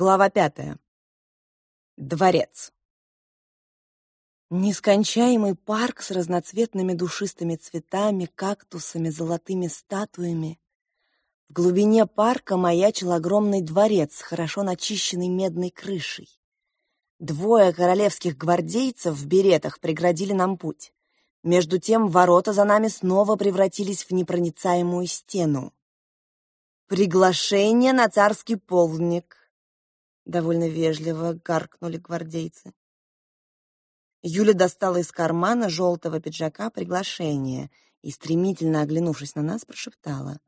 Глава пятая. Дворец. Нескончаемый парк с разноцветными душистыми цветами, кактусами, золотыми статуями. В глубине парка маячил огромный дворец с хорошо начищенной медной крышей. Двое королевских гвардейцев в беретах преградили нам путь. Между тем ворота за нами снова превратились в непроницаемую стену. «Приглашение на царский полдник», довольно вежливо гаркнули гвардейцы. Юля достала из кармана желтого пиджака приглашение и, стремительно оглянувшись на нас, прошептала.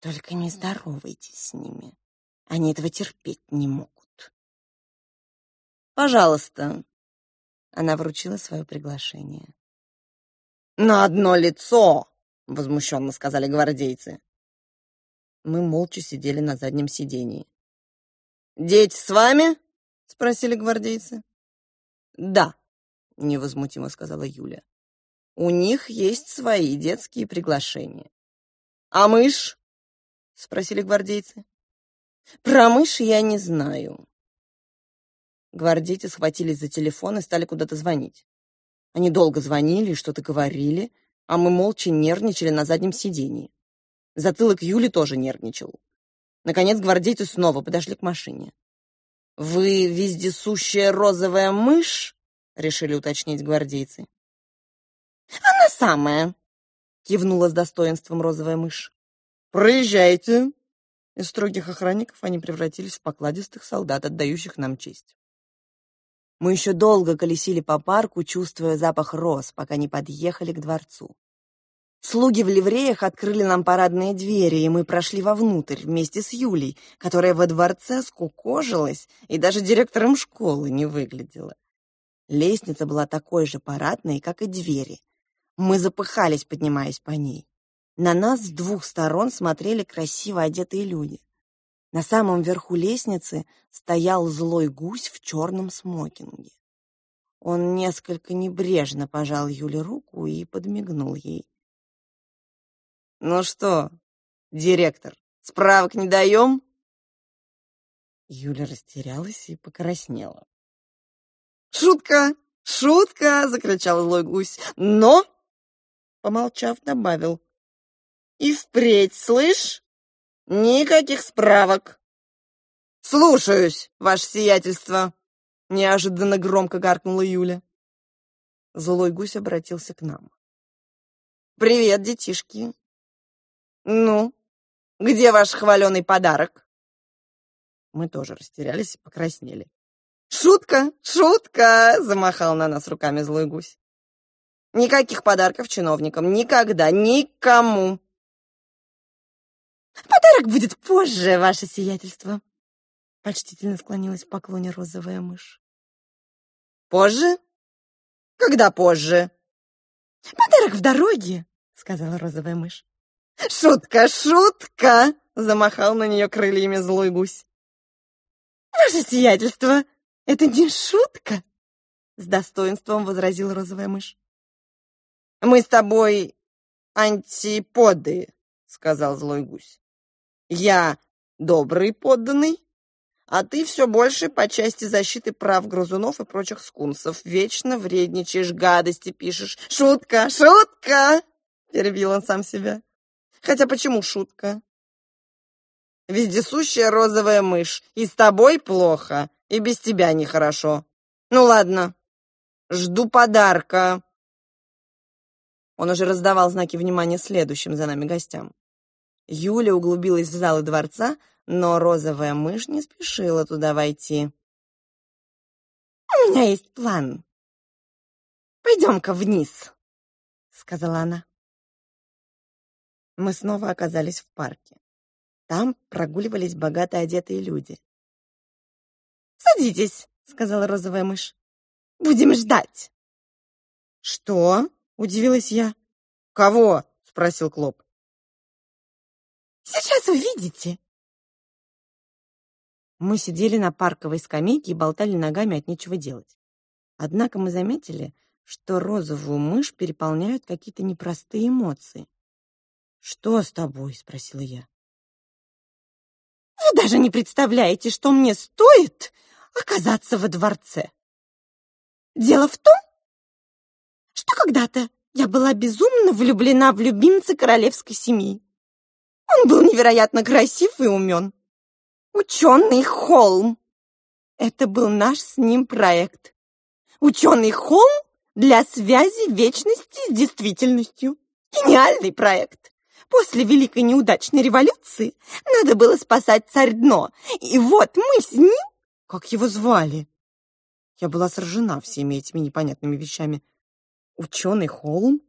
«Только не здоровайтесь с ними. Они этого терпеть не могут». «Пожалуйста», — она вручила свое приглашение. «На одно лицо!» — возмущенно сказали гвардейцы. Мы молча сидели на заднем сидении. «Дети с вами?» — спросили гвардейцы. «Да», — невозмутимо сказала Юля. «У них есть свои детские приглашения». «А мышь?» — спросили гвардейцы. «Про мышь я не знаю». Гвардейцы схватились за телефон и стали куда-то звонить. Они долго звонили и что-то говорили, а мы молча нервничали на заднем сидении. Затылок Юли тоже нервничал. Наконец гвардейцы снова подошли к машине. «Вы вездесущая розовая мышь?» — решили уточнить гвардейцы. «Она самая!» — кивнула с достоинством розовая мышь. «Проезжайте!» Из строгих охранников они превратились в покладистых солдат, отдающих нам честь. Мы еще долго колесили по парку, чувствуя запах роз, пока не подъехали к дворцу. Слуги в ливреях открыли нам парадные двери, и мы прошли вовнутрь вместе с Юлей, которая во дворце скукожилась и даже директором школы не выглядела. Лестница была такой же парадной, как и двери. Мы запыхались, поднимаясь по ней. На нас с двух сторон смотрели красиво одетые люди. На самом верху лестницы стоял злой гусь в черном смокинге. Он несколько небрежно пожал Юле руку и подмигнул ей. «Ну что, директор, справок не даем?» Юля растерялась и покраснела. «Шутка! Шутка!» — закричал злой гусь. «Но...» — помолчав, добавил. «И впредь, слышь? Никаких справок!» «Слушаюсь, ваше сиятельство!» — неожиданно громко гаркнула Юля. Злой гусь обратился к нам. «Привет, детишки! «Ну, где ваш хваленый подарок?» Мы тоже растерялись и покраснели. «Шутка! Шутка!» — замахал на нас руками злой гусь. «Никаких подарков чиновникам. Никогда. Никому!» «Подарок будет позже, ваше сиятельство!» Почтительно склонилась в поклоне розовая мышь. «Позже? Когда позже?» «Подарок в дороге!» — сказала розовая мышь. «Шутка, шутка!» — замахал на нее крыльями злой гусь. «Ваше сиятельство, это не шутка!» — с достоинством возразил розовая мышь. «Мы с тобой антиподы», — сказал злой гусь. «Я добрый подданный, а ты все больше по части защиты прав грызунов и прочих скунсов. Вечно вредничаешь, гадости пишешь. Шутка, шутка!» — перебил он сам себя. Хотя почему шутка? Вездесущая розовая мышь. И с тобой плохо, и без тебя нехорошо. Ну ладно, жду подарка. Он уже раздавал знаки внимания следующим за нами гостям. Юля углубилась в залы дворца, но розовая мышь не спешила туда войти. «У меня есть план. Пойдем-ка вниз», — сказала она. Мы снова оказались в парке. Там прогуливались богато одетые люди. «Садитесь», — сказала розовая мышь. «Будем ждать». «Что?» — удивилась я. «Кого?» — спросил Клоп. «Сейчас увидите». Мы сидели на парковой скамейке и болтали ногами от нечего делать. Однако мы заметили, что розовую мышь переполняют какие-то непростые эмоции. «Что с тобой?» — спросила я. Вы даже не представляете, что мне стоит оказаться во дворце. Дело в том, что когда-то я была безумно влюблена в любимца королевской семьи. Он был невероятно красив и умен. Ученый Холм. Это был наш с ним проект. Ученый Холм для связи вечности с действительностью. Гениальный проект. После Великой неудачной революции надо было спасать царь дно. И вот мы с ним... Как его звали? Я была сражена всеми этими непонятными вещами. Ученый Холм?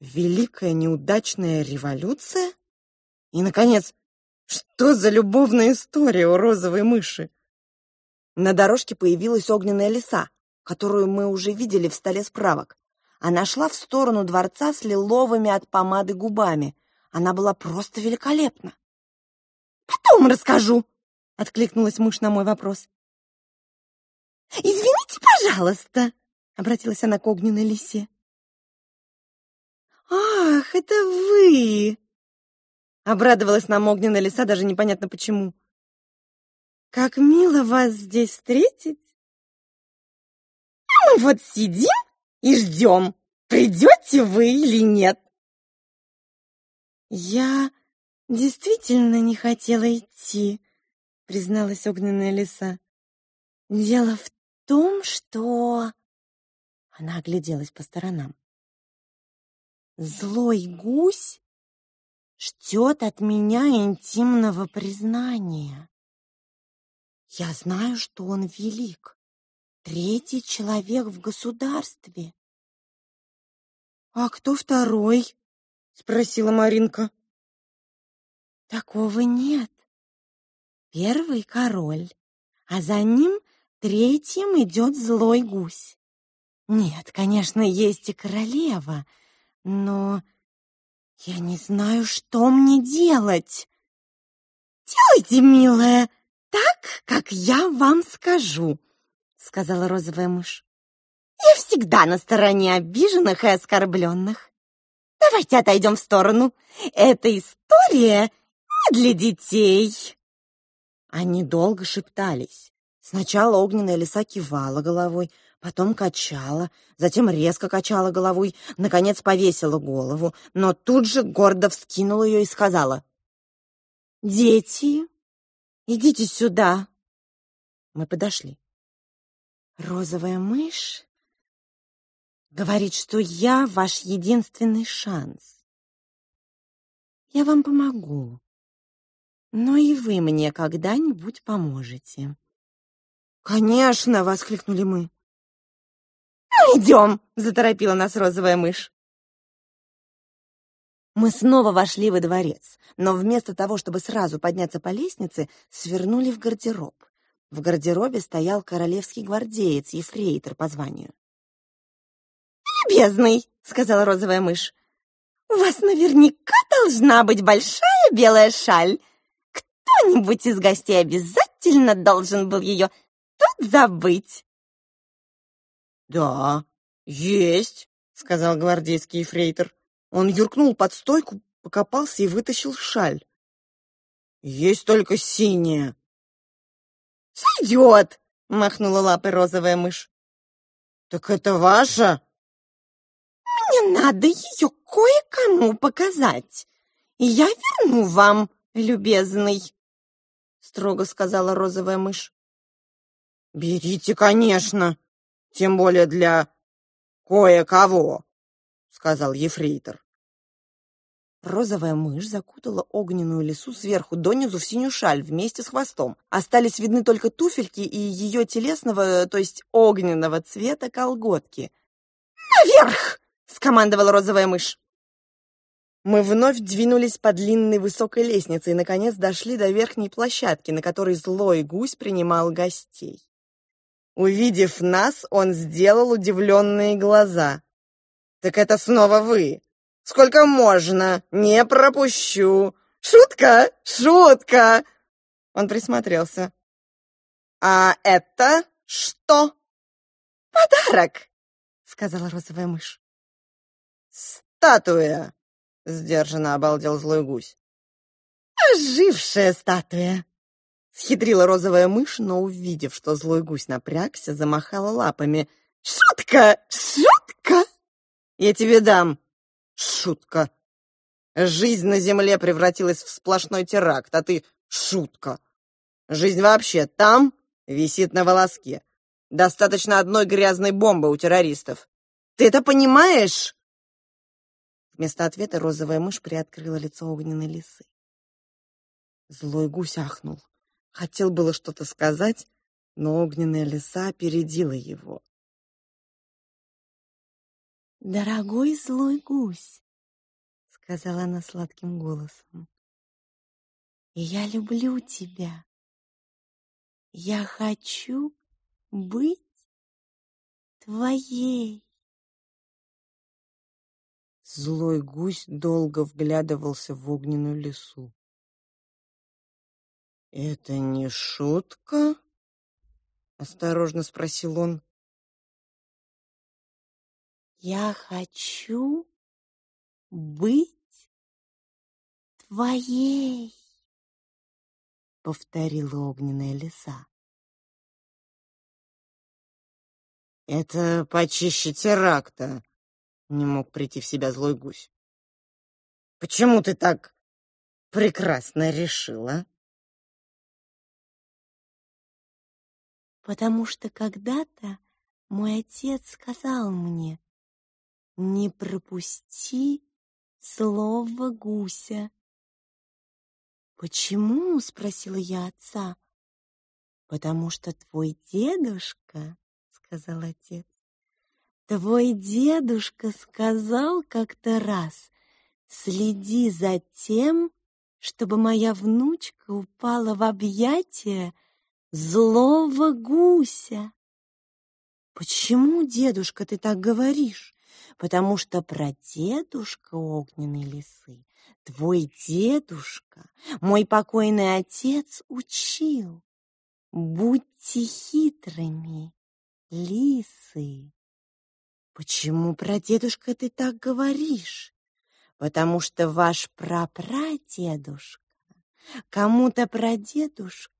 Великая неудачная революция? И, наконец, что за любовная история у розовой мыши? На дорожке появилась огненная лиса, которую мы уже видели в столе справок. Она шла в сторону дворца с лиловыми от помады губами. Она была просто великолепна. «Потом расскажу», — откликнулась мышь на мой вопрос. «Извините, пожалуйста», — обратилась она к огненной лисе. «Ах, это вы!» Обрадовалась нам огненная лиса, даже непонятно почему. «Как мило вас здесь встретить!» «А мы вот сидим и ждем, придете вы или нет!» «Я действительно не хотела идти», — призналась огненная лиса. «Дело в том, что...» Она огляделась по сторонам. «Злой гусь ждет от меня интимного признания. Я знаю, что он велик, третий человек в государстве. А кто второй? спросила Маринка. Такого нет. Первый король, а за ним третьим идет злой гусь. Нет, конечно, есть и королева, но я не знаю, что мне делать. Делайте, милая, так, как я вам скажу, сказала розовая мышь. Я всегда на стороне обиженных и оскорбленных. Давайте отойдем в сторону. Эта история не для детей. Они долго шептались. Сначала огненная лиса кивала головой, потом качала, затем резко качала головой, наконец повесила голову, но тут же гордо вскинула ее и сказала: "Дети, идите сюда". Мы подошли. Розовая мышь говорит, что я ваш единственный шанс. Я вам помогу. Но и вы мне когда-нибудь поможете. Конечно, воскликнули мы. «Ну, идем!» — заторопила нас розовая мышь. Мы снова вошли во дворец, но вместо того, чтобы сразу подняться по лестнице, свернули в гардероб. В гардеробе стоял королевский гвардеец, ефрейтор по званию. «Любезный», — сказала розовая мышь, — «у вас наверняка должна быть большая белая шаль. Кто-нибудь из гостей обязательно должен был ее тут забыть». «Да, есть», — сказал гвардейский ефрейтор. Он юркнул под стойку, покопался и вытащил шаль. «Есть только синяя». «Сойдет!» — махнула лапой розовая мышь. «Так это ваша?» «Мне надо ее кое-кому показать, я верну вам, любезный», — строго сказала розовая мышь. «Берите, конечно!» тем более для кое-кого», — сказал ефрейтор. Розовая мышь закутала огненную лису сверху донизу в синюю шаль вместе с хвостом. Остались видны только туфельки и ее телесного, то есть огненного цвета колготки. «Наверх!» — скомандовала розовая мышь. Мы вновь двинулись по длинной высокой лестнице и, наконец, дошли до верхней площадки, на которой злой гусь принимал гостей. Увидев нас, он сделал удивленные глаза. «Так это снова вы! Сколько можно? Не пропущу! Шутка! Шутка!» Он присмотрелся. «А это что?» «Подарок!» — сказала розовая мышь. «Статуя!» — сдержанно обалдел злой гусь. «Ожившая статуя!» Схитрила розовая мышь, но, увидев, что злой гусь напрягся, замахала лапами. «Шутка! Шутка!» «Я тебе дам!» «Шутка!» Жизнь на земле превратилась в сплошной теракт, а ты — шутка. Жизнь вообще там висит на волоске. Достаточно одной грязной бомбы у террористов. Ты это понимаешь? Вместо ответа розовая мышь приоткрыла лицо огненной лисы. Злой гусь ахнул. Хотел было что-то сказать, но огненная лиса опередила его. «Дорогой злой гусь», — сказала она сладким голосом, — «я люблю тебя. Я хочу быть твоей». Злой гусь долго вглядывался в огненную лесу. «Это не шутка?» — осторожно спросил он. «Я хочу быть твоей», — повторила огненная лиса. «Это почище теракта», — не мог прийти в себя злой гусь. «Почему ты так прекрасно решила?» потому что когда-то мой отец сказал мне, не пропусти слово гуся. «Почему?» — спросила я отца. «Потому что твой дедушка, — сказал отец, — твой дедушка сказал как-то раз, следи за тем, чтобы моя внучка упала в объятия злого гуся. Почему, дедушка, ты так говоришь? Потому что прадедушка огненной лисы, твой дедушка, мой покойный отец учил. Будьте хитрыми, лисы. Почему, прадедушка, ты так говоришь? Потому что ваш прапрадедушка, кому-то прадедушка,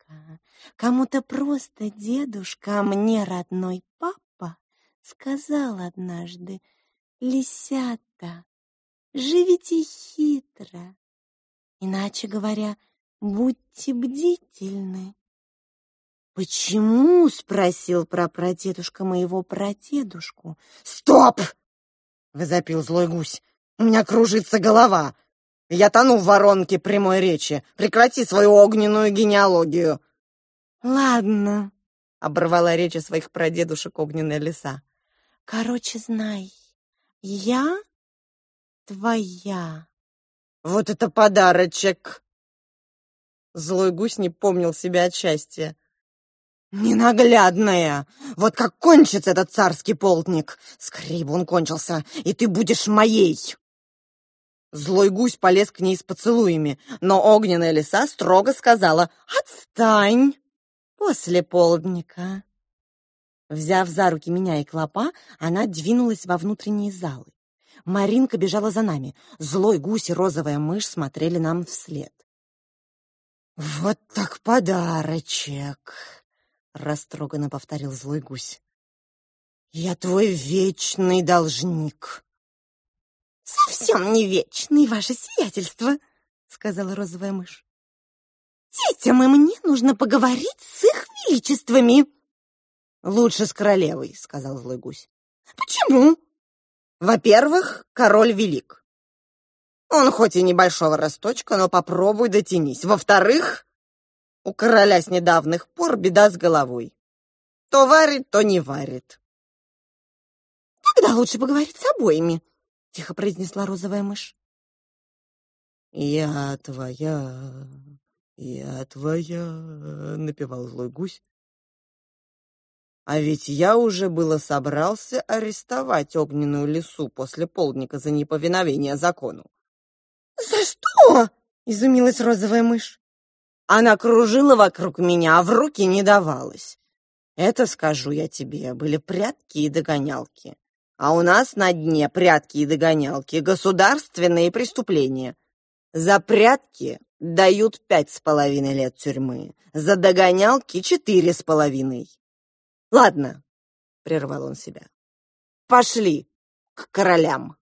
Кому-то просто дедушка, а мне родной папа сказал однажды, «Лисята, живите хитро, иначе говоря, будьте бдительны». «Почему?» — спросил прапрадедушка моего прадедушку. «Стоп!» — возопил злой гусь. «У меня кружится голова. Я тону в воронке прямой речи. Прекрати свою огненную генеалогию. Ладно, оборвала речи своих прадедушек огненная лиса. Короче, знай, я твоя. Вот это подарочек. Злой гусь не помнил себя от счастья. «Ненаглядная! Вот как кончится этот царский полтник! Скорее бы он кончился, и ты будешь моей!» Злой гусь полез к ней с поцелуями, но огненная лиса строго сказала «Отстань!» после полдника. Взяв за руки меня и клопа, она двинулась во внутренние залы. Маринка бежала за нами. Злой гусь и розовая мышь смотрели нам вслед. «Вот так подарочек!» — растроганно повторил злой гусь. «Я твой вечный должник!» «Совсем не вечный, ваше сиятельство», — сказала розовая мышь. «Детям и мне нужно поговорить с их величествами». «Лучше с королевой», — сказал злой гусь. «Почему?» «Во-первых, король велик. Он хоть и небольшого росточка, но попробуй дотянись. Во-вторых, у короля с недавних пор беда с головой. То варит, то не варит». «Тогда лучше поговорить с обоими», тихо произнесла розовая мышь. «Я твоя, я твоя», — напевал злой гусь. А ведь я уже было собрался арестовать огненную лису после полдника за неповиновение закону. «За что?» — изумилась розовая мышь. Она кружила вокруг меня, а в руки не давалась. Это, скажу я тебе, были прятки и догонялки. А у нас на дне прятки и догонялки, государственные преступления. За прятки дают пять с половиной лет тюрьмы, за догонялки четыре с половиной. Ладно, прервал он себя. Пошли к королям.